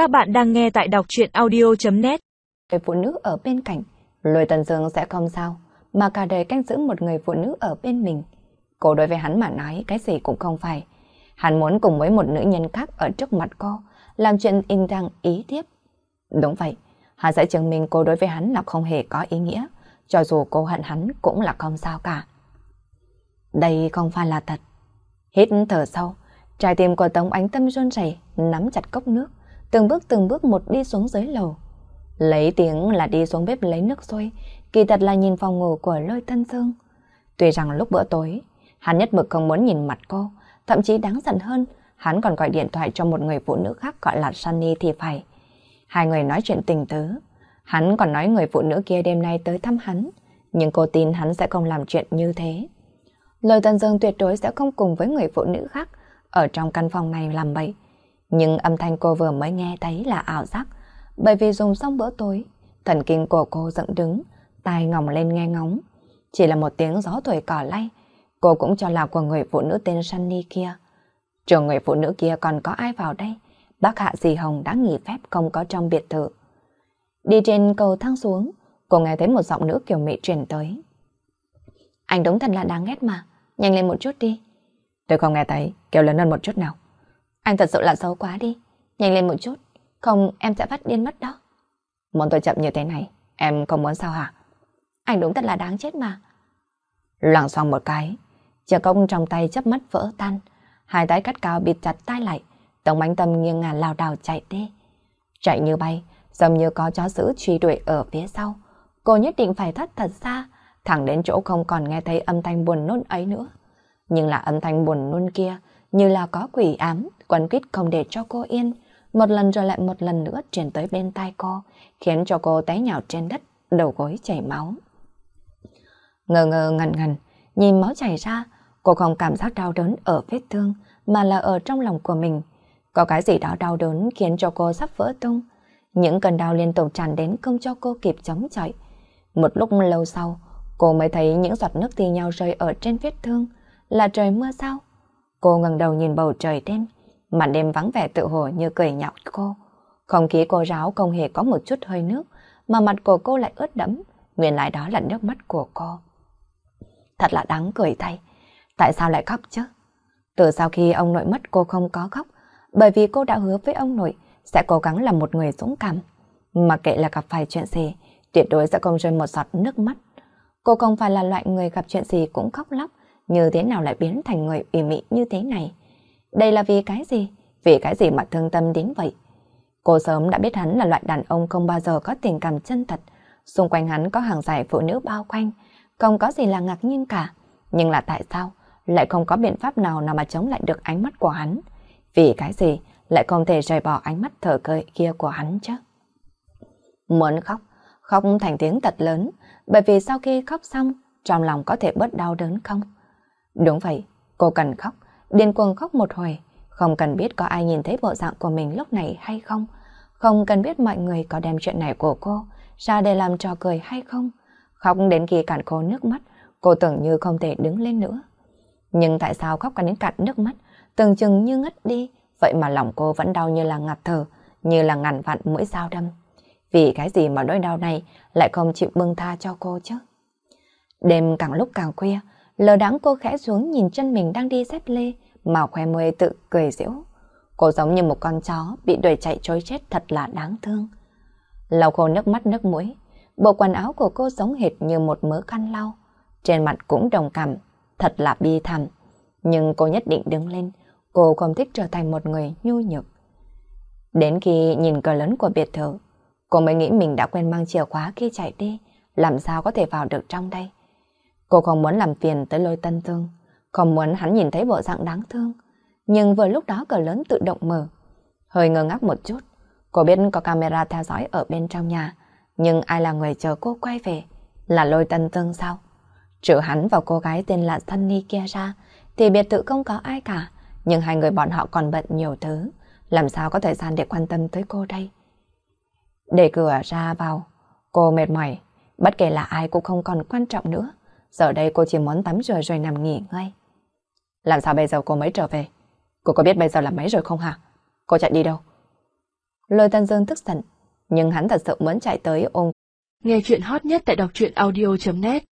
Các bạn đang nghe tại đọc chuyện audio.net Người phụ nữ ở bên cạnh, lôi tần dương sẽ không sao, mà cả đời canh giữ một người phụ nữ ở bên mình. Cô đối với hắn mà nói cái gì cũng không phải. Hắn muốn cùng với một nữ nhân khác ở trước mặt cô, làm chuyện in đăng ý tiếp. Đúng vậy, hắn sẽ chứng minh cô đối với hắn là không hề có ý nghĩa, cho dù cô hận hắn cũng là không sao cả. Đây không phải là thật. Hít thở sâu, trái tim của Tống Ánh Tâm run rẩy, nắm chặt cốc nước, từng bước từng bước một đi xuống dưới lầu. Lấy tiếng là đi xuống bếp lấy nước sôi, kỳ thật là nhìn phòng ngủ của lôi tân dương. Tuy rằng lúc bữa tối, hắn nhất mực không muốn nhìn mặt cô, thậm chí đáng giận hơn, hắn còn gọi điện thoại cho một người phụ nữ khác gọi là Sunny thì phải. Hai người nói chuyện tình tứ, hắn còn nói người phụ nữ kia đêm nay tới thăm hắn, nhưng cô tin hắn sẽ không làm chuyện như thế. Lôi Tân Dương tuyệt đối sẽ không cùng với người phụ nữ khác ở trong căn phòng này làm bậy. Nhưng âm thanh cô vừa mới nghe thấy là ảo giác, bởi vì dùng xong bữa tối, thần kinh của cô dựng đứng, tai ngỏng lên nghe ngóng. Chỉ là một tiếng gió thổi cỏ lay, cô cũng cho là của người phụ nữ tên Sunny kia. Trường người phụ nữ kia còn có ai vào đây? Bác Hạ Dì Hồng đã nghỉ phép không có trong biệt thự. Đi trên cầu thang xuống, cô nghe thấy một giọng nữ kiểu mị truyền tới. Anh đúng thật là đáng ghét mà, nhanh lên một chút đi. Tôi không nghe thấy, kêu lớn hơn một chút nào. Anh thật sự là xấu quá đi, nhanh lên một chút, không em sẽ phát điên mất đó. Muốn tôi chậm như thế này, em không muốn sao hả? Anh đúng thật là đáng chết mà. Loảng xoang một cái, chiếc công trong tay chấp mắt vỡ tan, hai tay cắt cao bịt chặt tay lại, tổng bánh tâm nghiêng ngả lao đảo chạy đi. Chạy như bay, giống như có chó giữ truy đuổi ở phía sau. Cô nhất định phải thoát thật xa, thẳng đến chỗ không còn nghe thấy âm thanh buồn nôn ấy nữa. Nhưng là âm thanh buồn nôn kia, như là có quỷ ám, quấn quýt không để cho cô yên, một lần rồi lại một lần nữa truyền tới bên tai cô, khiến cho cô té nhào trên đất, đầu gối chảy máu. Ngờ ngờ ngần ngần, nhìn máu chảy ra, cô không cảm giác đau đớn ở vết thương, mà là ở trong lòng của mình. Có cái gì đó đau đớn khiến cho cô sắp vỡ tung. Những cơn đau liên tục tràn đến không cho cô kịp chống chọi. Một lúc lâu sau, cô mới thấy những giọt nước thi nhau rơi ở trên vết thương. Là trời mưa sao? Cô ngẩng đầu nhìn bầu trời đêm, màn đêm vắng vẻ tự hồ như cười nhạo cô. Không khí cô ráo không hề có một chút hơi nước, mà mặt của cô lại ướt đẫm, nguyên lại đó là nước mắt của cô. Thật là đáng cười thay, tại sao lại khóc chứ? Từ sau khi ông nội mất cô không có khóc, bởi vì cô đã hứa với ông nội sẽ cố gắng làm một người dũng cảm. Mà kệ là gặp phải chuyện gì, tuyệt đối sẽ không rơi một giọt nước mắt. Cô không phải là loại người gặp chuyện gì cũng khóc lóc, như thế nào lại biến thành người ủy mị như thế này. Đây là vì cái gì? Vì cái gì mà thương tâm đến vậy? Cô sớm đã biết hắn là loại đàn ông không bao giờ có tình cảm chân thật. Xung quanh hắn có hàng dài phụ nữ bao quanh, không có gì là ngạc nhiên cả. Nhưng là tại sao lại không có biện pháp nào nào mà chống lại được ánh mắt của hắn? Vì cái gì lại không thể rời bỏ ánh mắt thở cơi kia của hắn chứ? Muốn khóc, khóc thành tiếng thật lớn, bởi vì sau khi khóc xong, trong lòng có thể bớt đau đớn không? Đúng vậy, cô cần khóc, điên cuồng khóc một hồi, không cần biết có ai nhìn thấy bộ dạng của mình lúc này hay không, không cần biết mọi người có đem chuyện này của cô ra để làm trò cười hay không. Khóc đến khi cạn khô nước mắt, cô tưởng như không thể đứng lên nữa. Nhưng tại sao khóc cả đến cạn nước mắt, tưởng chừng như ngất đi, vậy mà lòng cô vẫn đau như là ngạt thở, như là ngàn vạn mũi dao đâm. Vì cái gì mà nỗi đau này lại không chịu bưng tha cho cô chứ? Đêm càng lúc càng khuya, lờ đáng cô khẽ xuống nhìn chân mình đang đi dép lê, mà khoe môi tự cười giễu. Cô giống như một con chó bị đuổi chạy trôi chết thật là đáng thương. Lau khô nước mắt nước mũi, bộ quần áo của cô giống hệt như một mớ khăn lau. Trên mặt cũng đồng cảm, thật là bi thảm. Nhưng cô nhất định đứng lên, cô không thích trở thành một người nhu nhược. Đến khi nhìn cờ lớn của biệt thự, cô mới nghĩ mình đã quên mang chìa khóa khi chạy đi, làm sao có thể vào được trong đây. Cô không muốn làm phiền tới lôi tân thương, không muốn hắn nhìn thấy bộ dạng đáng thương. Nhưng vừa lúc đó cửa lớn tự động mở. Hơi ngơ ngác một chút, cô biết có camera theo dõi ở bên trong nhà, nhưng ai là người chờ cô quay về? Là lôi tân thương sao? Trừ hắn và cô gái tên là Sunny kia ra, thì biệt thự không có ai cả, nhưng hai người bọn họ còn bận nhiều thứ, làm sao có thời gian để quan tâm tới cô đây? Để cửa ra vào, cô mệt mỏi, bất kể là ai cũng không còn quan trọng nữa. Giờ đây cô chỉ muốn tắm rửa rồi nằm nghỉ ngay. Làm sao bây giờ cô mới trở về? Cô có biết bây giờ là mấy rồi không hả? Cô chạy đi đâu? Lôi Tân Dương tức giận, nhưng hắn thật sự muốn chạy tới ôm. Nghe chuyện hot nhất tại đọc truyện audio.net